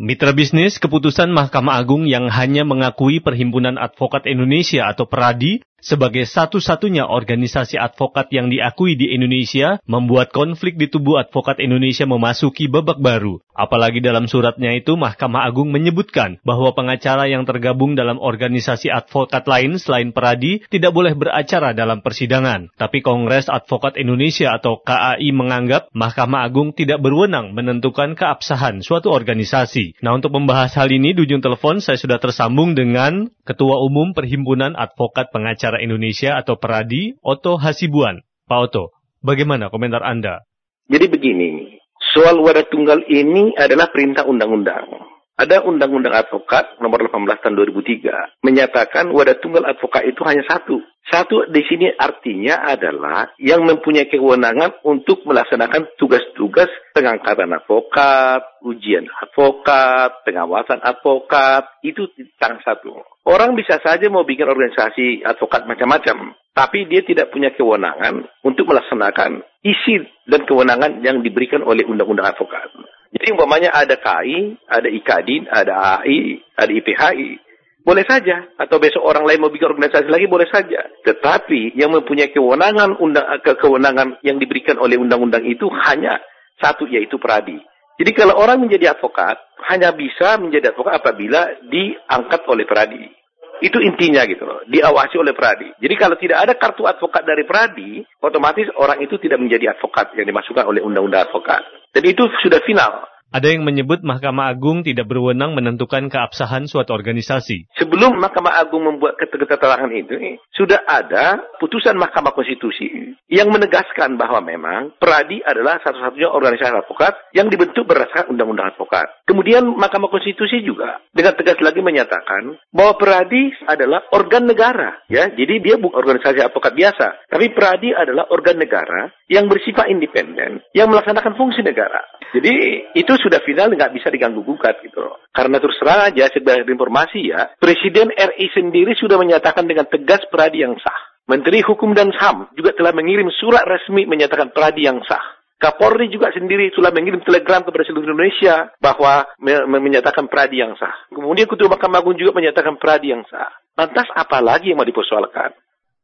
Mitra bisnis, keputusan Mahkamah Agung yang hanya mengakui Perhimpunan Advokat Indonesia atau PERADI sebagai satu-satunya organisasi advokat yang diakui di Indonesia membuat konflik di tubuh advokat Indonesia memasuki babak baru. Apalagi dalam suratnya itu Mahkamah Agung menyebutkan bahwa pengacara yang tergabung dalam organisasi advokat lain selain Peradi tidak boleh beracara dalam persidangan. Tapi Kongres Advokat Indonesia atau KAI menganggap Mahkamah Agung tidak berwenang menentukan keabsahan suatu organisasi. Nah untuk membahas hal ini di ujung telepon saya sudah tersambung dengan Ketua Umum Perhimpunan Advokat Pengacara Indonesia atau Peradi, Oto Hasibuan. Pak Oto, bagaimana komentar Anda? Jadi begini, soal wadah tunggal ini adalah perintah undang-undang. Ada Undang-Undang Advokat nomor 18 tahun 2003 menyatakan wadah tunggal advokat itu hanya satu. Satu di sini artinya adalah yang mempunyai kewenangan untuk melaksanakan tugas-tugas pengangkatan advokat, ujian advokat, pengawasan advokat, itu tangan satu. Orang bisa saja mau bikin organisasi advokat macam-macam, tapi dia tidak punya kewenangan untuk melaksanakan isi dan kewenangan yang diberikan oleh undang-undang advokat. Jadi umpamanya ada KAI, ada IKADIN, ada AI, ada IPHI. Boleh saja. Atau besok orang lain mau bikin organisasi lagi, boleh saja. Tetapi yang mempunyai kewenangan undang, ke kewenangan yang diberikan oleh undang-undang itu hanya satu, yaitu peradi. Jadi kalau orang menjadi advokat, hanya bisa menjadi advokat apabila diangkat oleh peradi. Itu intinya gitu loh, diawasi oleh Pradi. Jadi kalau tidak ada kartu advokat dari Pradi, otomatis orang itu tidak menjadi advokat yang dimasukkan oleh undang-undang advokat. Dan itu sudah final. Ada yang menyebut Mahkamah Agung tidak berwenang menentukan keabsahan suatu organisasi. Sebelum Mahkamah Agung membuat keterangan itu, sudah ada putusan Mahkamah Konstitusi yang menegaskan bahwa memang Peradi adalah satu-satunya organisasi advokat yang dibentuk berdasarkan Undang-Undang Advokat. Kemudian Mahkamah Konstitusi juga dengan tegas lagi menyatakan bahwa Peradi adalah organ negara, ya. Jadi dia bukan organisasi advokat biasa, tapi Peradi adalah organ negara yang bersifat independen, yang melaksanakan fungsi negara. Jadi itu sudah final nggak bisa diganggu gugat gitu loh. Karena terus terang aja sebagai informasi ya, Presiden RI sendiri sudah menyatakan dengan tegas peradi yang sah. Menteri Hukum dan HAM juga telah mengirim surat resmi menyatakan peradi yang sah. Kapolri juga sendiri telah mengirim telegram kepada seluruh Indonesia bahwa me menyatakan peradi yang sah. Kemudian Ketua Mahkamah Agung juga menyatakan peradi yang sah. Lantas apa lagi yang mau dipersoalkan?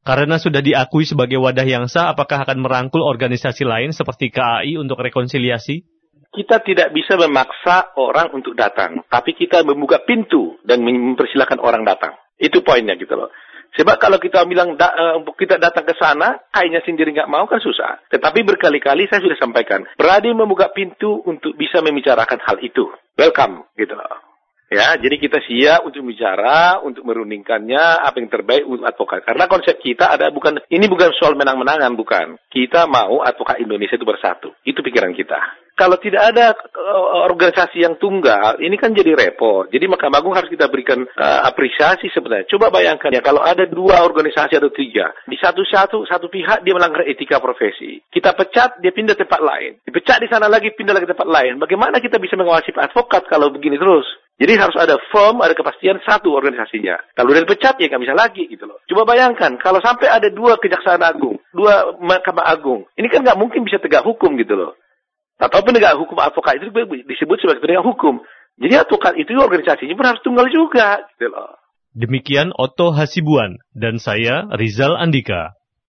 Karena sudah diakui sebagai wadah yang sah, apakah akan merangkul organisasi lain seperti KAI untuk rekonsiliasi? Kita tidak bisa memaksa orang untuk datang, tapi kita membuka pintu dan mempersilahkan orang datang. Itu poinnya gitu loh. Sebab kalau kita bilang da, uh, kita datang ke sana, kayaknya sendiri nggak mau kan susah. Tetapi berkali-kali saya sudah sampaikan, berani membuka pintu untuk bisa membicarakan hal itu. Welcome gitu loh. Ya, jadi kita siap untuk bicara, untuk merundingkannya apa yang terbaik untuk advokat. Karena konsep kita ada bukan ini bukan soal menang-menangan, bukan. Kita mau advokat Indonesia itu bersatu. Itu pikiran kita. Kalau tidak ada uh, organisasi yang tunggal, ini kan jadi repot. Jadi Mahkamah Agung harus kita berikan uh, apresiasi sebenarnya. Coba bayangkan ya, kalau ada dua organisasi atau tiga, di satu-satu satu pihak dia melanggar etika profesi. Kita pecat, dia pindah tempat lain. Dipecat di sana lagi, pindah lagi tempat lain. Bagaimana kita bisa mengawasi advokat kalau begini terus? Jadi harus ada firm, ada kepastian satu organisasinya. Kalau udah dipecat ya nggak bisa lagi gitu loh. Coba bayangkan kalau sampai ada dua kejaksaan agung, dua mahkamah agung, ini kan nggak mungkin bisa tegak hukum gitu loh. Atau penegak hukum advokat itu disebut sebagai penegak hukum. Jadi advokat itu organisasinya pun harus tunggal juga gitu loh. Demikian Otto Hasibuan dan saya Rizal Andika.